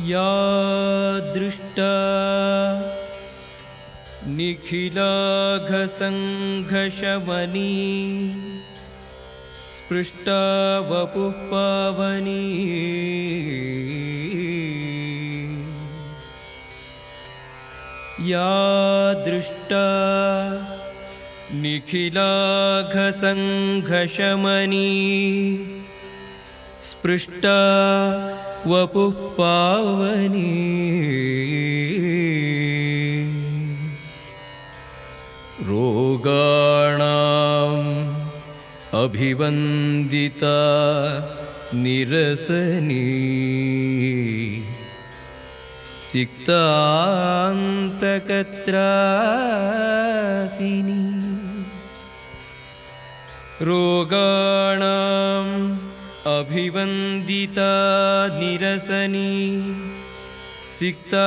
या दृष्टा निखिलाघसङ्घशमनी स्पृष्टा वपुः पावनी या दृष्टा निखिलाघसङ्घशमनी स्पृष्टा वपुः पावनी। रोगाणाम् अभिवन्दिता निरसनी। सिक्तान्तकत्रासिनी। रोगाणाम् अभिवन्दिता निरसनी सिक्तान्तकत्रासिनी।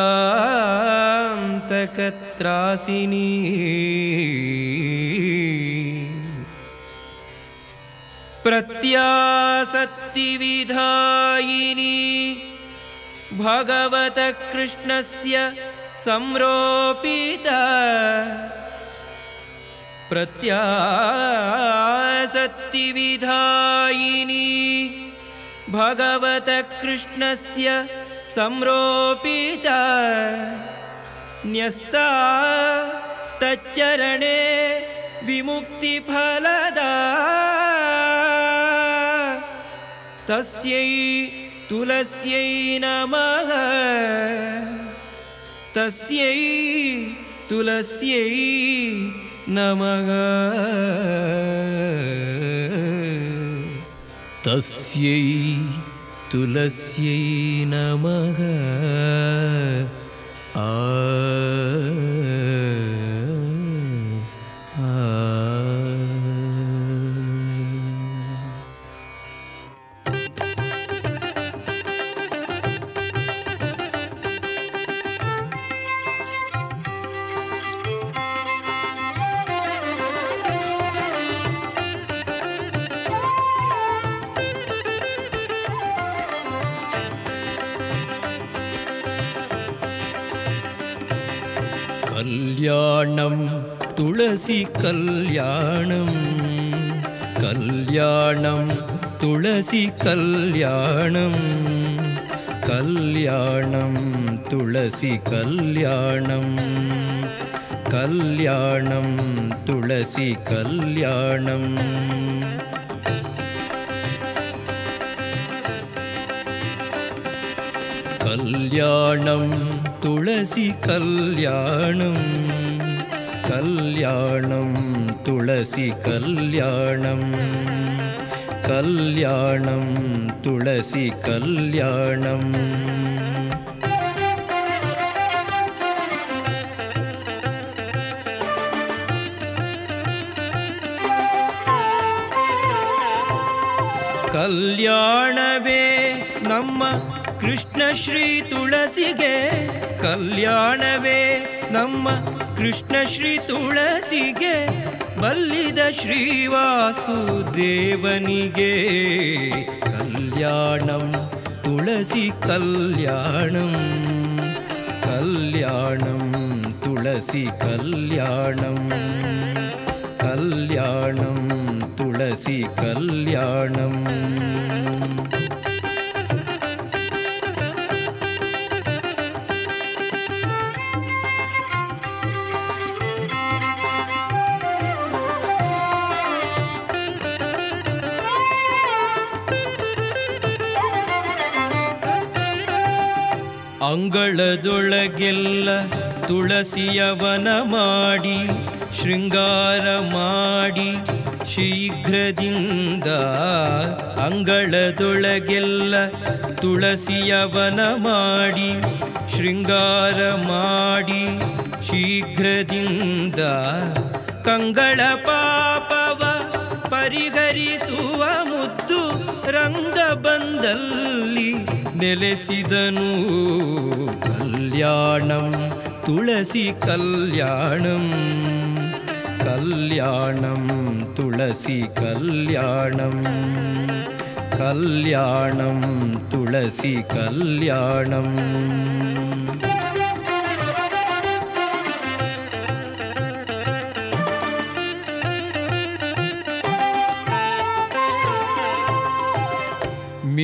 प्रत्यासक्तिविधायिनी भगवतकृष्णस्य संरोपिता प्रत्यासक्तिविधायिनी भगवतकृष्णस्य संरोपिता। न्यस्ता तच्चरणे विमुक्तिफलदा। तस्यै तुलस्यै नमः। तस्यै तुलस्यै नमः। तस्यै तुलस्यै नमः। आ கல்யாணம் துளசி கல்யாணம். கல்யாணம் துளசி கல்யாணம். கல்யாணம் துளசி கல்யாணம். கல்யாணம் துளசி கல்யாணம். கல்யாணம் துளசி கல்யாணம் கல்யாணம் துளசி கல்யாணம் கல்யாணம் துளசி கல்யாணம். கல்யாணவே நம்ம ಕೃಷ್ಣ ಶ್ರೀ ತುಳಸಿಗೆ ಕಲ್ಯಾಣವೇ ನಮ್ಮ ಕೃಷ್ಣ ಶ್ರೀ ತುಳಸಿಗೆ ಬಲ್ಲಿದ ಶ್ರೀವಾಸುದೇವನಿಗೆ ಕಲ್ಯಾಣಂ ತುಳಸಿ ಕಲ್ಯಾಣಂ ಕಲ್ಯಾಣಂ ತುಳಸಿ ಕಲ್ಯಾಣಂ ಕಲ್ಯಾಣಂ ತುಳಸಿ ಕಲ್ಯಾಣಂ ಅಂಗಳದೊಳಗೆಲ್ಲ ತುಳಸಿಯವನ ಮಾಡಿ, ಶೃಂಗಾರ ಮಾಡಿ, ಶೀಘ್ರದಿಂದ ಅಂಗಳದೊಳಗೆಲ್ಲ ತುಳಸಿಯವನ ಮಾಡಿ, ಶೃಂಗಾರ ಮಾಡಿ, ಶೀಘ್ರದಿಂದ ಕಂಗಳ ಪಾಪವ ಪರಿಹರಿಸುವ ಮುದ್ದು ರಂಗ ಬಂದಲ್ಲಿ ನೆಲೆಸಿದನು ಕಲ್ಯಾಣಂ ತುಳಸಿ ಕಲ್ಯಾಣಂ ಕಲ್ಯಾಣಂ ತುಳಸಿ ಕಲ್ಯಾಣಂ கல்யாணம் துளசி கல்யாணம்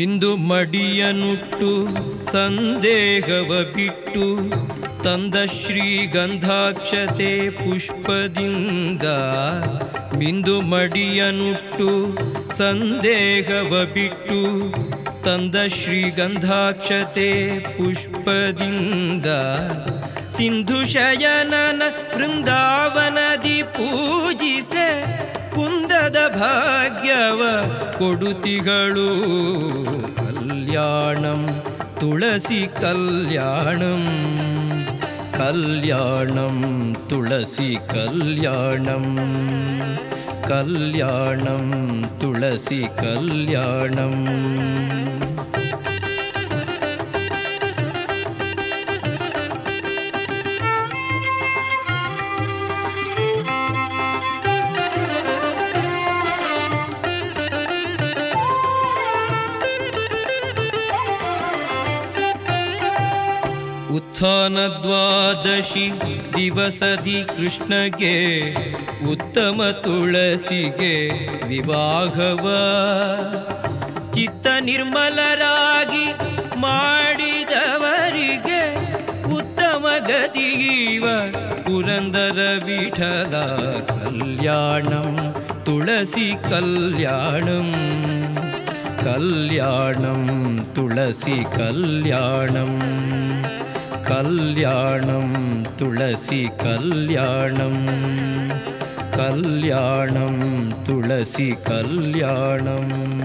ಮಿಂದು ಮಡಿಯನುಟ್ಟು ಸಂದೇಹವ ಬಿಟ್ಟು ತಂದ ಶ್ರೀಗಂಧಾಕ್ಷತೆ ಪುಷ್ಪದಿಂದ ಬಿಂದು ಮಡಿಯನುಟ್ಟು ಸಂದೇಹವ ಬಿಟ್ಟು ತಂದ ಶ್ರೀಗಂಧಾಕ್ಷತೆ ಪುಷ್ಪದಿಂದ ಸಿಂಧು ಶಯನನ ವೃಂದಾವನದಿ ಪೂಜಿಸೆ ಕುಂದದ ಭಾಗ್ಯವ ಕೊಡುತಿಗಳು ಕಲ್ಯಾಣಂ ತುಳಸಿ ಕಲ್ಯಾಣಂ ಕಲ್ಯಾಣಂ ತುಳಸಿ ಕಲ್ಯಾಣಂ ಕಲ್ಯಾಣಂ ತುಳಸಿ ಕಲ್ಯಾಣಂ ಉತ್ಥಾನ ದ್ವಾದಶಿ ದಿವಸದಿ ಕೃಷ್ಣಗೆ ಉತ್ತಮ ತುಳಸಿಗೆ ವಿವಾಹವ ಚಿತ್ತ ನಿರ್ಮಲರಾಗಿ ಮಾಡಿದವರಿಗೆ ಉತ್ತಮ ಗತಿಗೀವ ಪುರಂದರ ವಿಠಲ ಕಲ್ಯಾಣಂ ತುಳಸಿ ಕಲ್ಯಾಣಂ ಕಲ್ಯಾಣಂ ತುಳಸಿ ಕಲ್ಯಾಣಂ கல்யாணம் துளசி கல்யாணம். கல்யாணம் துளசி கல்யாணம்.